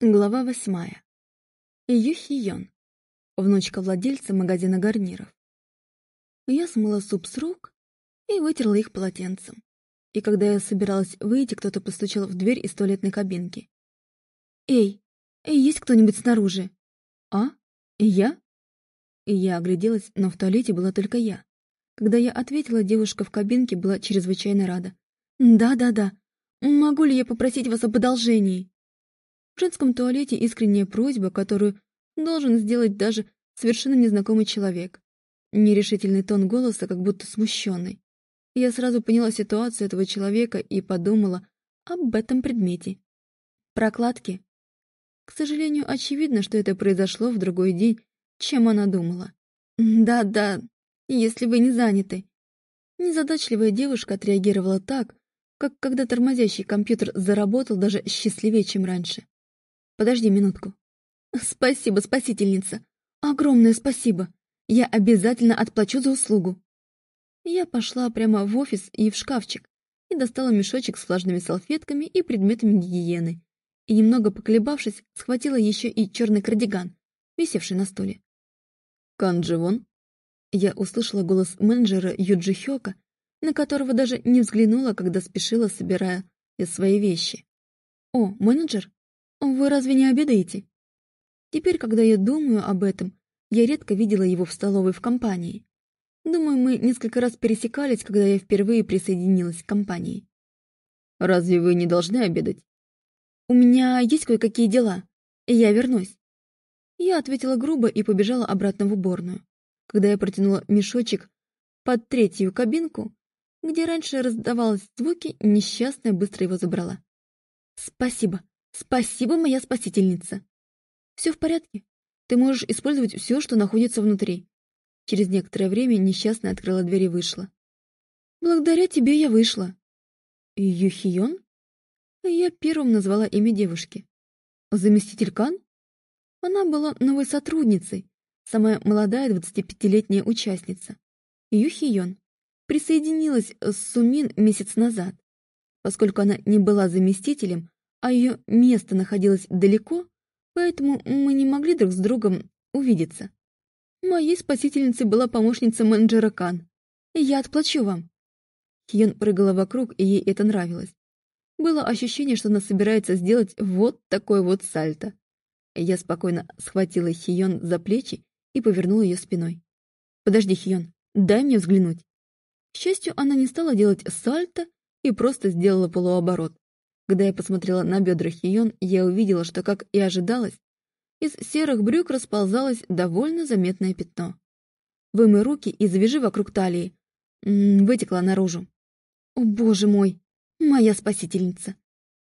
Глава восьмая. Юхион, внучка владельца магазина гарниров. Я смыла суп с рук и вытерла их полотенцем. И когда я собиралась выйти, кто-то постучал в дверь из туалетной кабинки. «Эй, эй, есть кто-нибудь снаружи?» «А? Я?» И я огляделась, но в туалете была только я. Когда я ответила, девушка в кабинке была чрезвычайно рада. «Да-да-да. Могу ли я попросить вас об одолжении?» В женском туалете искренняя просьба, которую должен сделать даже совершенно незнакомый человек. Нерешительный тон голоса, как будто смущенный. Я сразу поняла ситуацию этого человека и подумала об этом предмете. Прокладки. К сожалению, очевидно, что это произошло в другой день, чем она думала. «Да-да, если вы не заняты». Незадачливая девушка отреагировала так, как когда тормозящий компьютер заработал даже счастливее, чем раньше. Подожди минутку. Спасибо, спасительница. Огромное спасибо. Я обязательно отплачу за услугу. Я пошла прямо в офис и в шкафчик и достала мешочек с влажными салфетками и предметами гигиены. И немного поколебавшись, схватила еще и черный кардиган, висевший на стуле. «Кандживон?» Я услышала голос менеджера Юджи Хёка, на которого даже не взглянула, когда спешила, собирая свои вещи. «О, менеджер? «Вы разве не обедаете?» Теперь, когда я думаю об этом, я редко видела его в столовой в компании. Думаю, мы несколько раз пересекались, когда я впервые присоединилась к компании. «Разве вы не должны обедать?» «У меня есть кое-какие дела, и я вернусь». Я ответила грубо и побежала обратно в уборную. Когда я протянула мешочек под третью кабинку, где раньше раздавалось звуки, несчастная быстро его забрала. «Спасибо», Спасибо, моя спасительница. Все в порядке. Ты можешь использовать все, что находится внутри. Через некоторое время несчастная открыла дверь и вышла. Благодаря тебе я вышла. Юхион? Я первым назвала имя девушки. Заместитель Кан? Она была новой сотрудницей, самая молодая 25-летняя участница. Юхион присоединилась с Сумин месяц назад. Поскольку она не была заместителем, а ее место находилось далеко, поэтому мы не могли друг с другом увидеться. Моей спасительницей была помощница менеджера Кан. Я отплачу вам. Хион прыгала вокруг, и ей это нравилось. Было ощущение, что она собирается сделать вот такой вот сальто. Я спокойно схватила Хион за плечи и повернула ее спиной. «Подожди, Хион, дай мне взглянуть». К счастью, она не стала делать сальто и просто сделала полуоборот. Когда я посмотрела на бедра Хион, я увидела, что, как и ожидалось, из серых брюк расползалось довольно заметное пятно. «Вымой руки и завяжи вокруг талии». М -м, вытекла наружу. «О, боже мой! Моя спасительница!»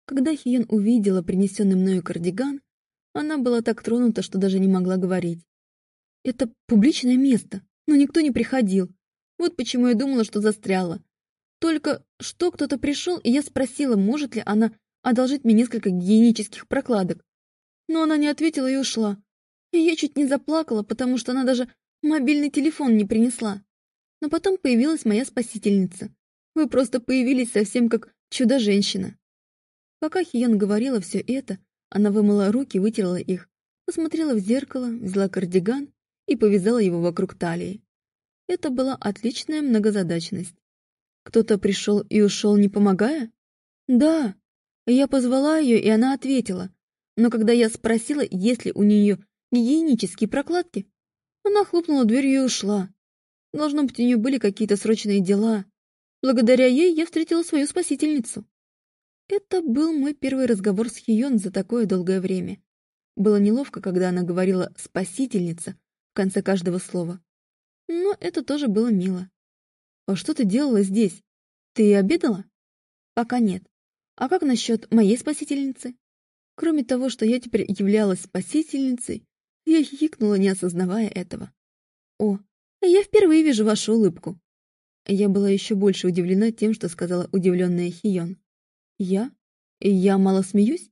Когда Хиен увидела принесенный мною кардиган, она была так тронута, что даже не могла говорить. «Это публичное место, но никто не приходил. Вот почему я думала, что застряла. Только что кто-то пришел, и я спросила, может ли она одолжить мне несколько гигиенических прокладок. Но она не ответила и ушла. И я чуть не заплакала, потому что она даже мобильный телефон не принесла. Но потом появилась моя спасительница. Вы просто появились совсем как чудо-женщина. Пока Хиен говорила все это, она вымыла руки, вытерла их, посмотрела в зеркало, взяла кардиган и повязала его вокруг талии. Это была отличная многозадачность. Кто-то пришел и ушел, не помогая? Да. Я позвала ее, и она ответила. Но когда я спросила, есть ли у нее гигиенические прокладки, она хлопнула дверью и ушла. Должно быть, у нее были какие-то срочные дела. Благодаря ей я встретила свою спасительницу. Это был мой первый разговор с Хион за такое долгое время. Было неловко, когда она говорила «спасительница» в конце каждого слова. Но это тоже было мило. «А что ты делала здесь? Ты обедала?» «Пока нет. А как насчет моей спасительницы?» Кроме того, что я теперь являлась спасительницей, я хихикнула, не осознавая этого. «О, я впервые вижу вашу улыбку!» Я была еще больше удивлена тем, что сказала удивленная Хион. «Я? Я мало смеюсь?»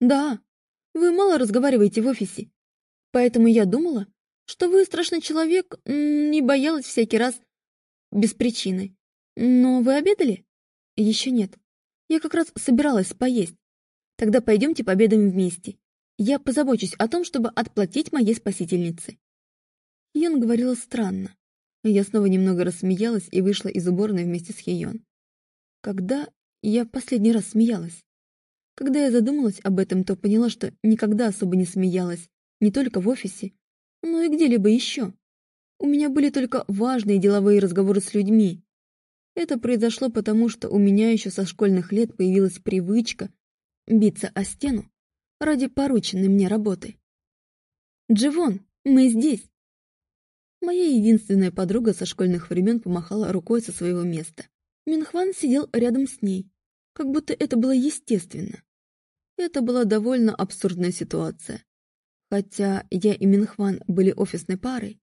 «Да, вы мало разговариваете в офисе. Поэтому я думала, что вы страшный человек, не боялась всякий раз без причины. Но вы обедали? Еще нет. Я как раз собиралась поесть. Тогда пойдемте пообедаем вместе. Я позабочусь о том, чтобы отплатить моей спасительнице. Хион говорила странно. Я снова немного рассмеялась и вышла из уборной вместе с Хион. Когда я последний раз смеялась? Когда я задумалась об этом, то поняла, что никогда особо не смеялась, не только в офисе, но и где-либо еще. У меня были только важные деловые разговоры с людьми. Это произошло потому, что у меня еще со школьных лет появилась привычка биться о стену ради порученной мне работы. «Дживон, мы здесь!» Моя единственная подруга со школьных времен помахала рукой со своего места. Минхван сидел рядом с ней, как будто это было естественно. Это была довольно абсурдная ситуация. Хотя я и Минхван были офисной парой,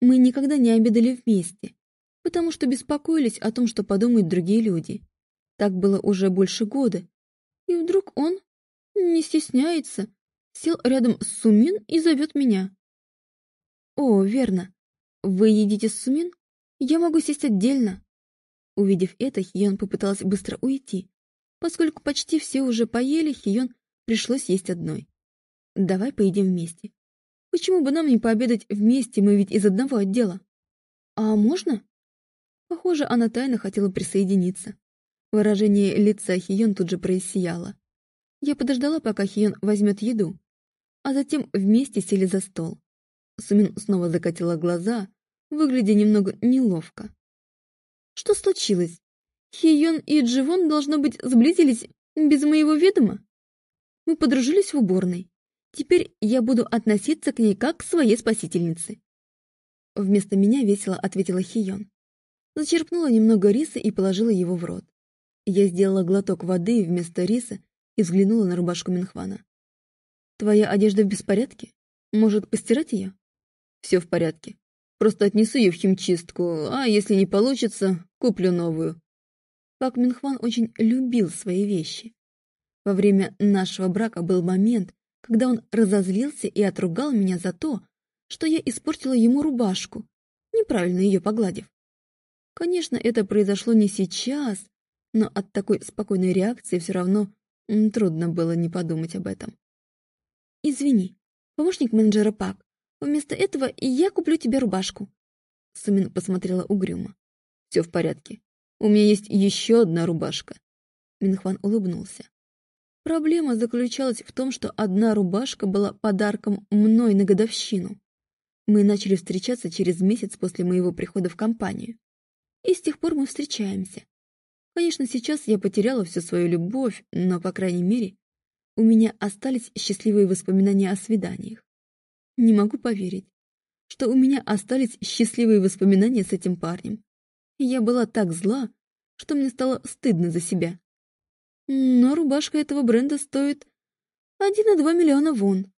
мы никогда не обедали вместе, потому что беспокоились о том, что подумают другие люди. Так было уже больше года. И вдруг он, не стесняется, сел рядом с Сумин и зовет меня. «О, верно. Вы едите с Сумин? Я могу сесть отдельно». Увидев это, Хион попыталась быстро уйти. Поскольку почти все уже поели, Хион пришлось есть одной. «Давай поедим вместе. Почему бы нам не пообедать вместе, мы ведь из одного отдела?» «А можно?» Похоже, она тайно хотела присоединиться. Выражение лица Хион тут же просияло. Я подождала, пока Хион возьмет еду, а затем вместе сели за стол. Сумин снова закатила глаза, выглядя немного неловко. Что случилось? Хион и Дживон, должно быть, сблизились без моего ведома? Мы подружились в уборной. Теперь я буду относиться к ней как к своей спасительнице. Вместо меня весело ответила Хион. Зачерпнула немного риса и положила его в рот. Я сделала глоток воды вместо риса и взглянула на рубашку Минхвана. «Твоя одежда в беспорядке? Может, постирать ее?» «Все в порядке. Просто отнесу ее в химчистку, а если не получится, куплю новую». Пак Минхван очень любил свои вещи. Во время нашего брака был момент, когда он разозлился и отругал меня за то, что я испортила ему рубашку, неправильно ее погладив. Конечно, это произошло не сейчас, но от такой спокойной реакции все равно трудно было не подумать об этом. «Извини, помощник менеджера Пак, вместо этого я куплю тебе рубашку». Сумин посмотрела угрюмо. «Все в порядке. У меня есть еще одна рубашка». Минхван улыбнулся. Проблема заключалась в том, что одна рубашка была подарком мной на годовщину. Мы начали встречаться через месяц после моего прихода в компанию. И с тех пор мы встречаемся. Конечно, сейчас я потеряла всю свою любовь, но, по крайней мере, у меня остались счастливые воспоминания о свиданиях. Не могу поверить, что у меня остались счастливые воспоминания с этим парнем. Я была так зла, что мне стало стыдно за себя. Но рубашка этого бренда стоит 1,2 миллиона вон.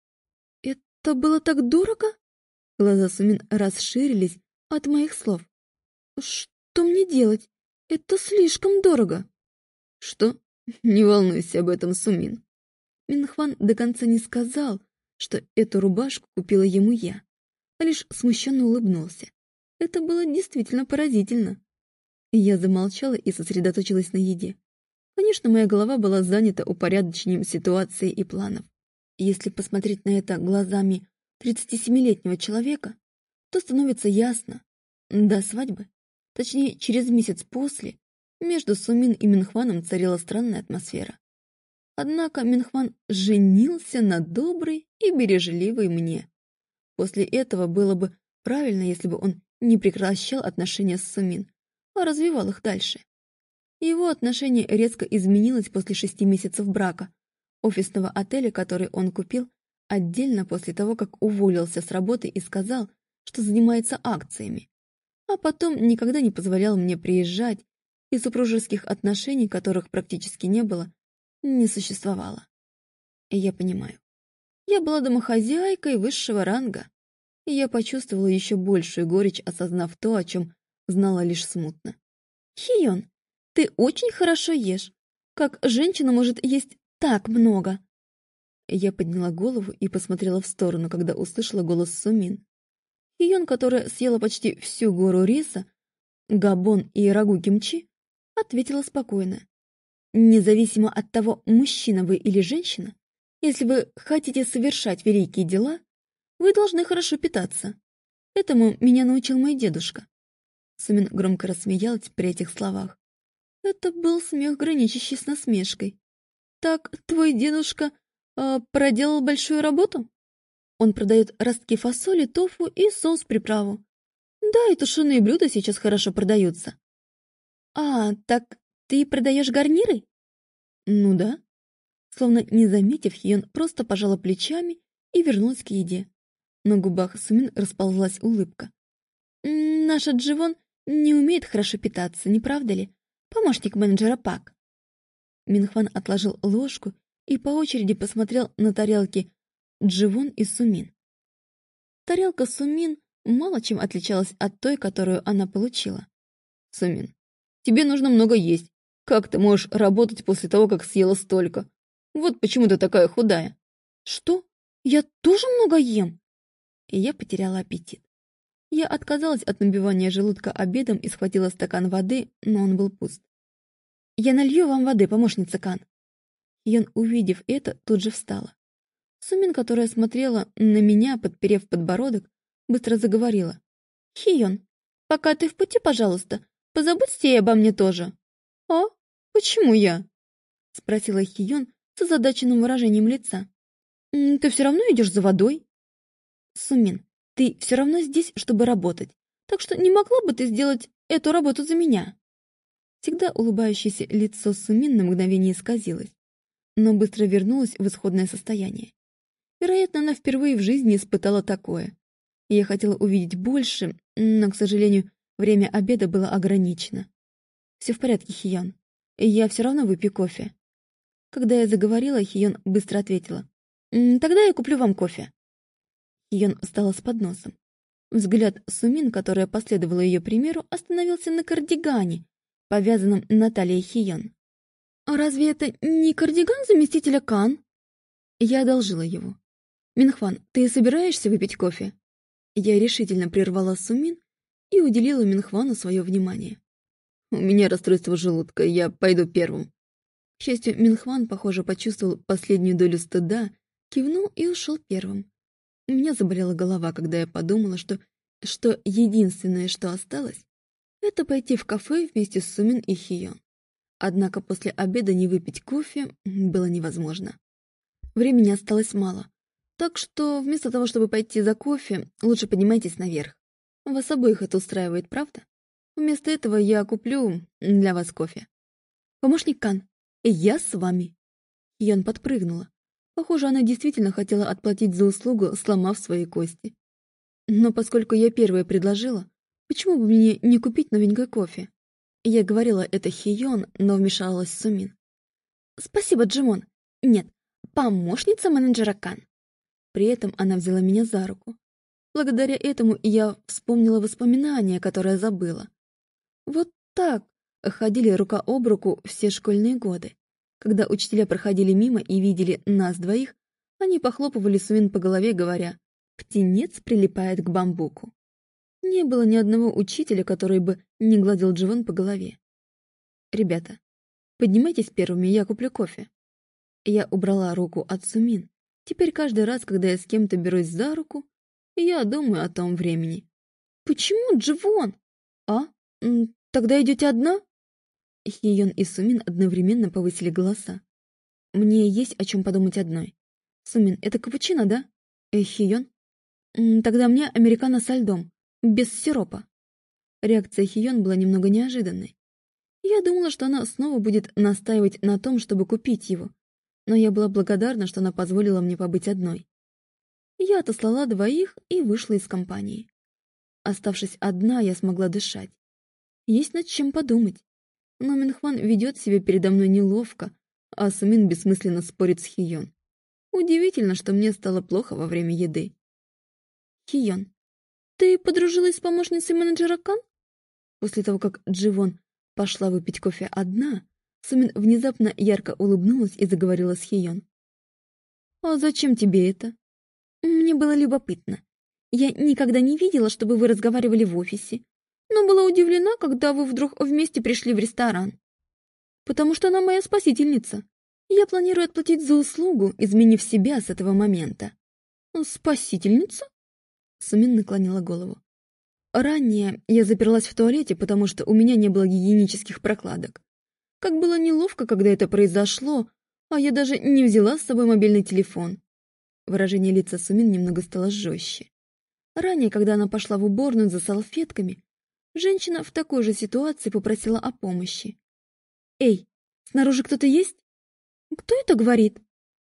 Это было так дорого? Глаза Сумин расширились от моих слов. Что мне делать? Это слишком дорого. Что? Не волнуйся об этом, Сумин. Минхван до конца не сказал, что эту рубашку купила ему я, а лишь смущенно улыбнулся. Это было действительно поразительно. Я замолчала и сосредоточилась на еде. Конечно, моя голова была занята упорядочением ситуации и планов. Если посмотреть на это глазами 37-летнего человека, то становится ясно. До свадьбы, точнее, через месяц после, между Сумин и Минхваном царила странная атмосфера. Однако Минхван женился на доброй и бережливой мне. После этого было бы правильно, если бы он не прекращал отношения с Сумин, а развивал их дальше. Его отношение резко изменилось после шести месяцев брака, офисного отеля, который он купил, отдельно после того, как уволился с работы и сказал, что занимается акциями. А потом никогда не позволял мне приезжать, и супружеских отношений, которых практически не было, не существовало. И я понимаю. Я была домохозяйкой высшего ранга, и я почувствовала еще большую горечь, осознав то, о чем знала лишь смутно. «Хион, ты очень хорошо ешь. Как женщина может есть так много?» Я подняла голову и посмотрела в сторону, когда услышала голос Сумин. Хион, которая съела почти всю гору риса, габон и рагу кимчи, ответила спокойно. «Независимо от того, мужчина вы или женщина, Если вы хотите совершать великие дела, вы должны хорошо питаться. Этому меня научил мой дедушка. Сумин громко рассмеялась при этих словах. Это был смех, граничащий с насмешкой. «Так твой дедушка э, проделал большую работу?» Он продает ростки фасоли, тофу и соус-приправу. Да, и тушеные блюда сейчас хорошо продаются. А, так ты продаешь гарниры? Ну да. Словно не заметив, Хион просто пожала плечами и вернулась к еде. На губах Сумин расползлась улыбка. «Наша Дживон не умеет хорошо питаться, не правда ли? Помощник менеджера Пак». Минхван отложил ложку и по очереди посмотрел на тарелки Дживон и Сумин. Тарелка Сумин мало чем отличалась от той, которую она получила. «Сумин, тебе нужно много есть. Как ты можешь работать после того, как съела столько? Вот почему ты такая худая». «Что? Я тоже много ем?» И я потеряла аппетит. Я отказалась от набивания желудка обедом и схватила стакан воды, но он был пуст. «Я налью вам воды, помощница Кан». Йон, увидев это, тут же встала. Сумин, которая смотрела на меня, подперев подбородок, быстро заговорила. «Хион, пока ты в пути, пожалуйста, позаботьте и обо мне тоже». «А? Почему я?» — спросила Хион с озадаченным выражением лица. «Ты все равно идешь за водой?» «Сумин, ты все равно здесь, чтобы работать, так что не могла бы ты сделать эту работу за меня?» Всегда улыбающееся лицо Сумин на мгновение исказилось, но быстро вернулось в исходное состояние. Вероятно, она впервые в жизни испытала такое. Я хотела увидеть больше, но, к сожалению, время обеда было ограничено. «Все в порядке, Хиян. Я все равно выпью кофе». Когда я заговорила, Хион быстро ответила. «Тогда я куплю вам кофе». Хион встала с подносом. Взгляд Сумин, которая последовала ее примеру, остановился на кардигане, повязанном на талии Хион. «А разве это не кардиган заместителя Кан?» Я одолжила его. «Минхван, ты собираешься выпить кофе?» Я решительно прервала Сумин и уделила Минхвану свое внимание. «У меня расстройство желудка, я пойду первым». К счастью, Минхван, похоже, почувствовал последнюю долю стыда, кивнул и ушел первым. У меня заболела голова, когда я подумала, что, что единственное, что осталось, это пойти в кафе вместе с Сумин и Хион. Однако после обеда не выпить кофе было невозможно. Времени осталось мало, так что вместо того, чтобы пойти за кофе, лучше поднимайтесь наверх. Вас обоих это устраивает, правда? Вместо этого я куплю для вас кофе. Помощник Кан, я с вами. Ян подпрыгнула. Похоже, она действительно хотела отплатить за услугу, сломав свои кости. Но поскольку я первая предложила, Почему бы мне не купить новенькое кофе? Я говорила это Хион, но вмешалась Сумин. Спасибо, Джимон. Нет, помощница менеджера Кан. При этом она взяла меня за руку. Благодаря этому я вспомнила воспоминания, которые забыла. Вот так ходили рука об руку все школьные годы. Когда учителя проходили мимо и видели нас двоих, они похлопывали Сумин по голове, говоря «Птенец прилипает к бамбуку». Не было ни одного учителя, который бы не гладил Дживон по голове. «Ребята, поднимайтесь первыми, я куплю кофе». Я убрала руку от Сумин. Теперь каждый раз, когда я с кем-то берусь за руку, я думаю о том времени. «Почему Дживон?» «А? Тогда идете одна?» Хион и Сумин одновременно повысили голоса. «Мне есть о чем подумать одной. Сумин, это капучино, да? Э, Хион? Тогда мне американо со льдом без сиропа. Реакция Хион была немного неожиданной. Я думала, что она снова будет настаивать на том, чтобы купить его, но я была благодарна, что она позволила мне побыть одной. Я отослала двоих и вышла из компании. Оставшись одна, я смогла дышать. Есть над чем подумать. Но Минхван ведет себя передо мной неловко, а Сумин бессмысленно спорит с Хион. Удивительно, что мне стало плохо во время еды. Хион, «Ты подружилась с помощницей менеджера Кан?» После того, как Дживон пошла выпить кофе одна, Сумин внезапно ярко улыбнулась и заговорила с Хион. «А зачем тебе это?» «Мне было любопытно. Я никогда не видела, чтобы вы разговаривали в офисе, но была удивлена, когда вы вдруг вместе пришли в ресторан. Потому что она моя спасительница. Я планирую отплатить за услугу, изменив себя с этого момента. Спасительница? Сумин наклонила голову. Ранее я заперлась в туалете, потому что у меня не было гигиенических прокладок. Как было неловко, когда это произошло, а я даже не взяла с собой мобильный телефон. Выражение лица Сумин немного стало жестче. Ранее, когда она пошла в уборную за салфетками, женщина в такой же ситуации попросила о помощи. «Эй, снаружи кто-то есть?» «Кто это говорит?»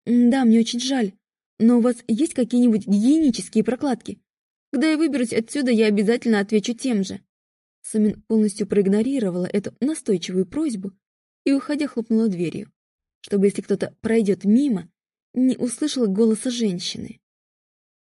«Да, мне очень жаль, но у вас есть какие-нибудь гигиенические прокладки? Когда я выберусь отсюда, я обязательно отвечу тем же». Сумин полностью проигнорировала эту настойчивую просьбу и, уходя, хлопнула дверью, чтобы, если кто-то пройдет мимо, не услышала голоса женщины.